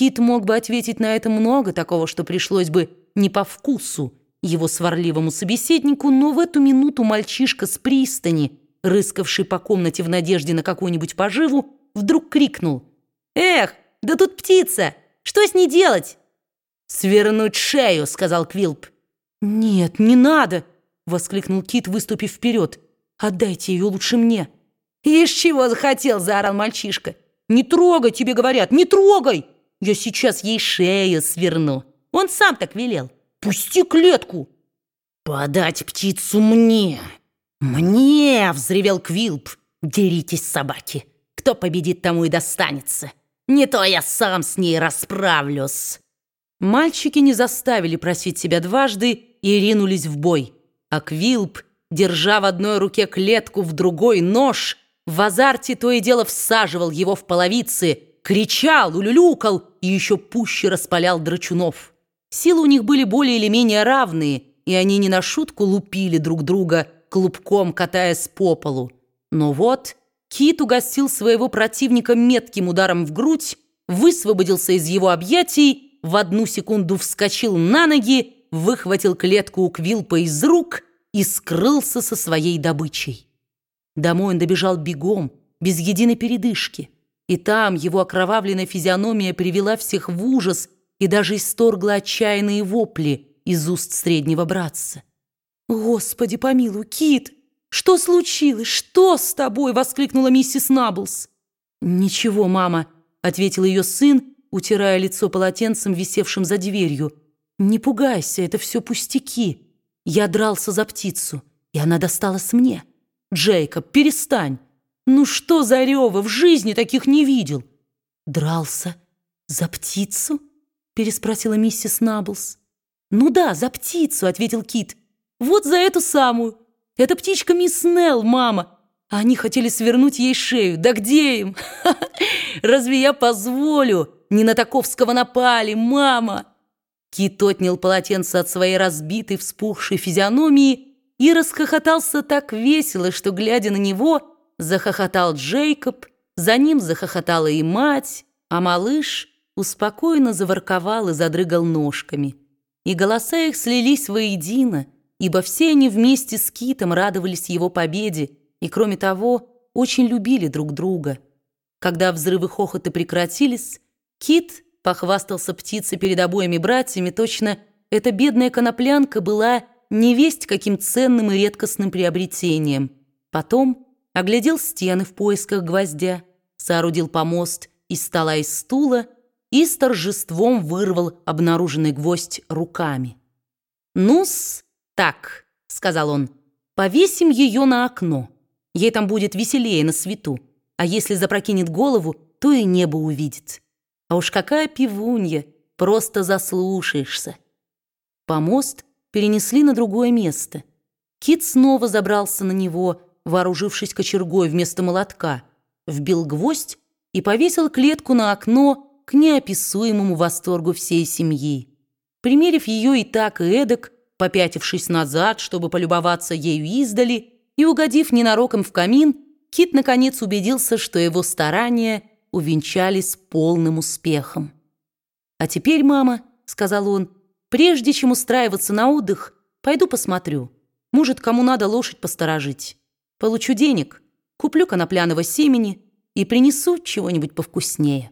Кит мог бы ответить на это много такого, что пришлось бы не по вкусу его сварливому собеседнику, но в эту минуту мальчишка с пристани, рыскавший по комнате в надежде на какую-нибудь поживу, вдруг крикнул. «Эх, да тут птица! Что с ней делать?» «Свернуть шею», — сказал Квилп. «Нет, не надо!» — воскликнул Кит, выступив вперед. «Отдайте ее лучше мне». «Ишь, чего захотел!» — заорал мальчишка. «Не трогай, тебе говорят, не трогай! Я сейчас ей шею сверну. Он сам так велел. Пусти клетку!» «Подать птицу мне! Мне!» — взревел Квилп. «Деритесь, собаки! Кто победит, тому и достанется! Не то я сам с ней расправлюсь!» Мальчики не заставили просить себя дважды и ринулись в бой. А Квилп, держа в одной руке клетку, в другой нож, в азарте то и дело всаживал его в половицы, кричал, улюлюкал и еще пуще распалял драчунов. Силы у них были более или менее равные, и они не на шутку лупили друг друга, клубком катаясь по полу. Но вот Кит угостил своего противника метким ударом в грудь, высвободился из его объятий в одну секунду вскочил на ноги, выхватил клетку у Квилпа из рук и скрылся со своей добычей. Домой он добежал бегом, без единой передышки. И там его окровавленная физиономия привела всех в ужас и даже исторгла отчаянные вопли из уст среднего братца. «Господи помилуй, Кит! Что случилось? Что с тобой?» — воскликнула миссис Наблс. «Ничего, мама», — ответил ее сын утирая лицо полотенцем, висевшим за дверью. «Не пугайся, это все пустяки. Я дрался за птицу, и она досталась мне. Джейкоб, перестань. Ну что за рёва, в жизни таких не видел». «Дрался за птицу?» переспросила миссис Наблс. «Ну да, за птицу», — ответил Кит. «Вот за эту самую. Это птичка мисс Нелл, мама. Они хотели свернуть ей шею. Да где им? Разве я позволю?» Не на Таковского напали, мама!» Кит отнял полотенце от своей разбитой, вспухшей физиономии и расхохотался так весело, что, глядя на него, захохотал Джейкоб, за ним захохотала и мать, а малыш успокоенно заворковал и задрыгал ножками. И голоса их слились воедино, ибо все они вместе с Китом радовались его победе и, кроме того, очень любили друг друга. Когда взрывы хохота прекратились, Кит похвастался птицей перед обоими братьями, точно эта бедная коноплянка была невесть каким ценным и редкостным приобретением. Потом оглядел стены в поисках гвоздя, соорудил помост из стола и стула и с торжеством вырвал обнаруженный гвоздь руками. «Ну-с, так», — сказал он, — «повесим ее на окно. Ей там будет веселее на свету, а если запрокинет голову, то и небо увидит». А уж какая пивунья, просто заслушаешься. Помост перенесли на другое место. Кит снова забрался на него, вооружившись кочергой вместо молотка, вбил гвоздь и повесил клетку на окно к неописуемому восторгу всей семьи. Примерив ее и так, и эдак, попятившись назад, чтобы полюбоваться ею издали, и угодив ненароком в камин, Кит наконец убедился, что его старания увенчались полным успехом. «А теперь, мама», — сказал он, — «прежде чем устраиваться на отдых, пойду посмотрю. Может, кому надо лошадь посторожить. Получу денег, куплю конопляного семени и принесу чего-нибудь повкуснее».